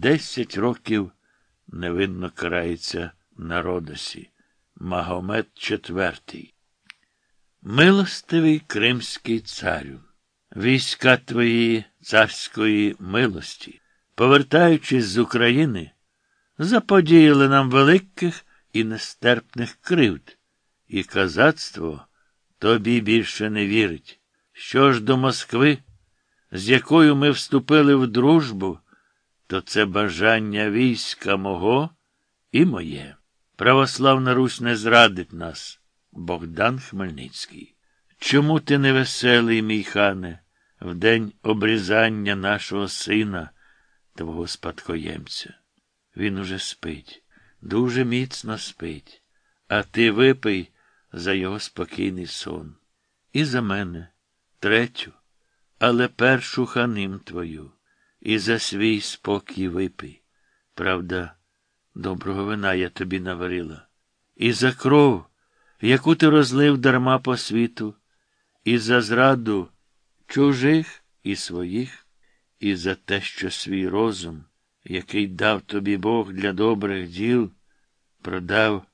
Десять років невинно карається на Родосі. Магомед IV. Милостивий кримський царю, війська твої царської милості, повертаючись з України, заподіяли нам великих і нестерпних кривд, і казацтво тобі більше не вірить. Що ж до Москви, з якою ми вступили в дружбу, то це бажання війська мого і моє. Православна Русь не зрадить нас, Богдан Хмельницький. Чому ти не веселий, мій хане, в день обрізання нашого сина, твого спадкоємця? Він уже спить, дуже міцно спить, а ти випий за його спокійний сон. І за мене, третю, але першу ханим твою, і за свій спокій випий. Правда, доброго вина я тобі наварила. І за кров, яку ти розлив дарма по світу, і за зраду чужих і своїх, і за те, що свій розум, який дав тобі Бог для добрих діл, продав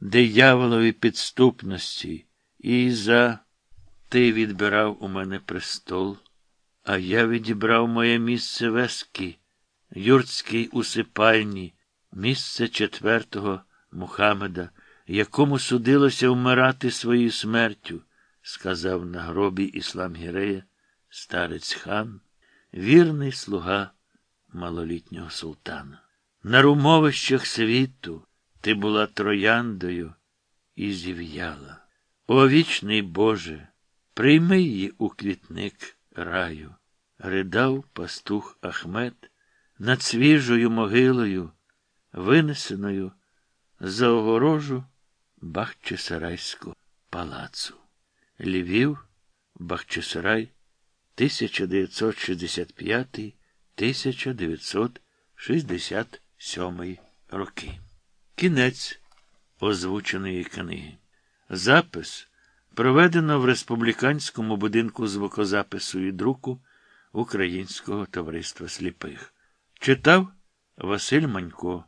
дияволові підступності, і за ти відбирав у мене престол, а я відібрав моє місце вески, юртській усипальні, місце четвертого Мухаммеда, якому судилося вмирати своєю смертю, сказав на гробі Іслам Гірея, старець хан, вірний слуга малолітнього султана. На румовищах світу ти була трояндою і зів'яла. О вічний Боже, прийми її у квітник раю, ридав пастух Ахмед над свіжою могилою, винесеною за огорожу Бахчисарайського палацу. Львів, Бахчисарай, 1965-1967 роки. Кінець озвученої книги. Запис проведено в Республіканському будинку звукозапису і друку Українського товариства сліпих. Читав Василь Манько,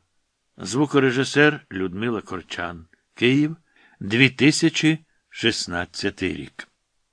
звукорежисер Людмила Корчан, Київ, 2016 рік.